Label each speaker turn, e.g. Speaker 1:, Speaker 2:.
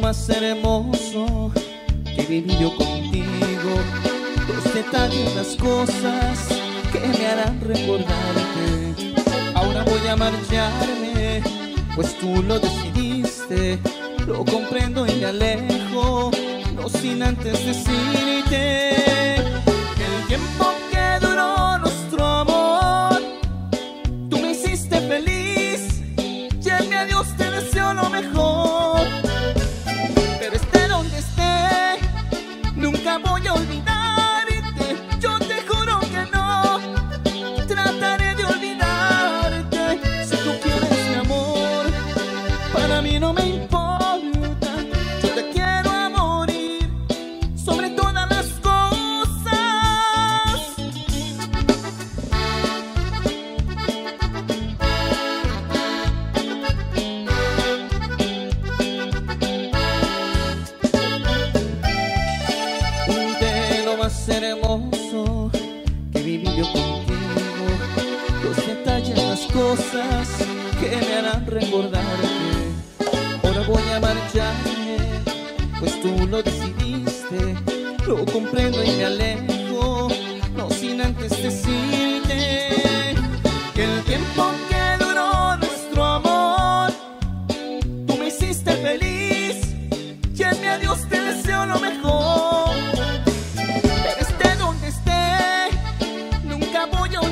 Speaker 1: hermoso que viví yo contigo. Los detalles, las cosas que me harán recordarte. Ahora voy a marcharme, pues tú lo decidiste. Lo comprendo y me alejo, no sin antes decirte cosas que me harán recordarte voy a marcharme, pues tú lo decidiste, lo comprendo y me alejo, no sin antes decirte que el tiempo que duró nuestro amor, tú me hiciste feliz y en mi adiós te deseo lo mejor. Pero esté donde esté, nunca voy a olvidar.